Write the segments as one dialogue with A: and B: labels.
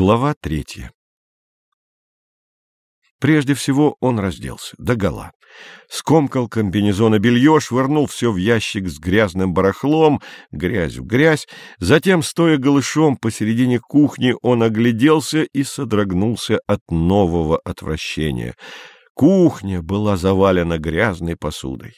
A: Глава третья Прежде всего он разделся, догола. Скомкал комбинезон и белье, швырнул все в ящик с грязным барахлом, грязь в грязь. Затем, стоя голышом посередине кухни, он огляделся и содрогнулся от нового отвращения. Кухня была завалена грязной посудой.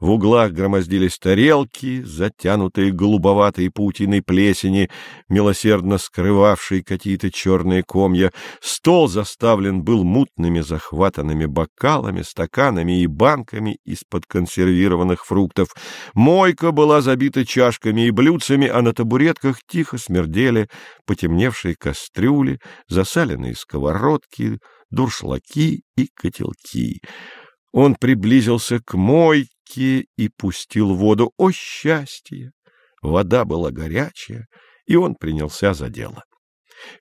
A: В углах громоздились тарелки, затянутые голубоватой паутиной плесени, милосердно скрывавшие какие-то черные комья. Стол заставлен был мутными захватанными бокалами, стаканами и банками из-под консервированных фруктов. Мойка была забита чашками и блюдцами, а на табуретках тихо смердели потемневшие кастрюли, засаленные сковородки, дуршлаки и котелки. Он приблизился к мойке и пустил воду. О, счастье! Вода была горячая, и он принялся за дело.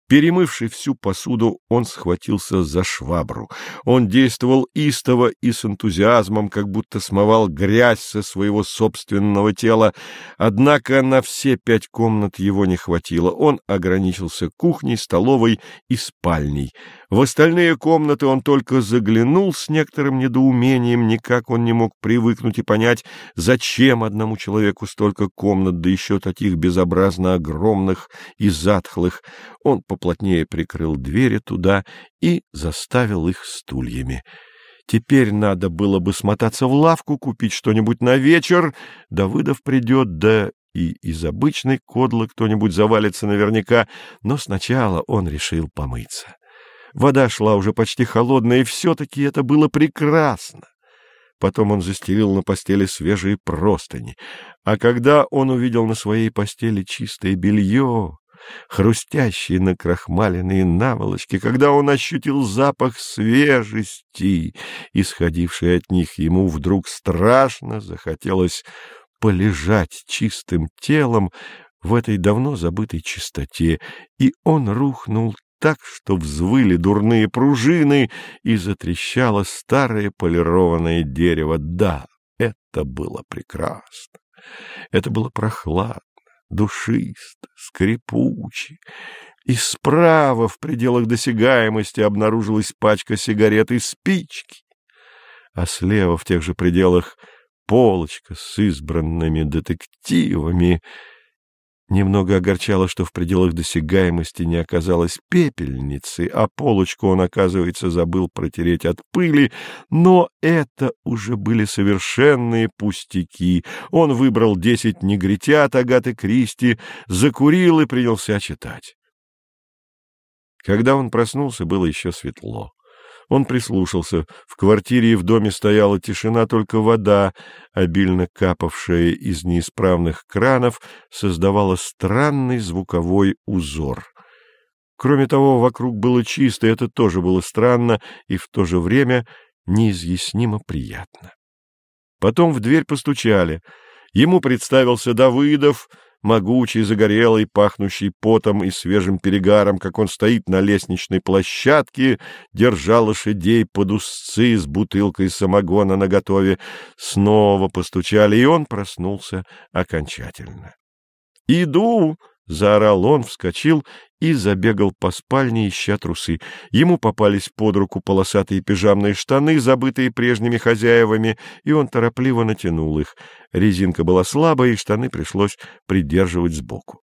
A: Перемывший всю посуду, он схватился за швабру. Он действовал истово и с энтузиазмом, как будто смывал грязь со своего собственного тела. Однако на все пять комнат его не хватило. Он ограничился кухней, столовой и спальней. В остальные комнаты он только заглянул с некоторым недоумением, никак он не мог привыкнуть и понять, зачем одному человеку столько комнат, да еще таких безобразно огромных и затхлых. Он поплотнее прикрыл двери туда и заставил их стульями. Теперь надо было бы смотаться в лавку, купить что-нибудь на вечер. Давыдов придет, да и из обычной кодлы кто-нибудь завалится наверняка, но сначала он решил помыться. Вода шла уже почти холодная, и все-таки это было прекрасно. Потом он застелил на постели свежие простыни, а когда он увидел на своей постели чистое белье, хрустящие накрахмаленные наволочки, когда он ощутил запах свежести, исходивший от них, ему вдруг страшно захотелось полежать чистым телом в этой давно забытой чистоте, и он рухнул так, что взвыли дурные пружины и затрещало старое полированное дерево. Да, это было прекрасно. Это было прохладно душисто, скрипуче. И справа, в пределах досягаемости, обнаружилась пачка сигарет и спички, а слева, в тех же пределах, полочка с избранными детективами — Немного огорчало, что в пределах досягаемости не оказалось пепельницы, а полочку он, оказывается, забыл протереть от пыли, но это уже были совершенные пустяки. Он выбрал десять негритят Агаты Кристи, закурил и принялся читать. Когда он проснулся, было еще светло. Он прислушался. В квартире и в доме стояла тишина, только вода, обильно капавшая из неисправных кранов, создавала странный звуковой узор. Кроме того, вокруг было чисто, это тоже было странно и в то же время неизъяснимо приятно. Потом в дверь постучали. Ему представился Давыдов — могучий, загорелый, пахнущий потом и свежим перегаром, как он стоит на лестничной площадке, держа лошадей под узцы с бутылкой самогона наготове. Снова постучали, и он проснулся окончательно. «Иду!» — заорал он, вскочил и забегал по спальне, ища трусы. Ему попались под руку полосатые пижамные штаны, забытые прежними хозяевами, и он торопливо натянул их. Резинка была слабая, и штаны пришлось придерживать сбоку.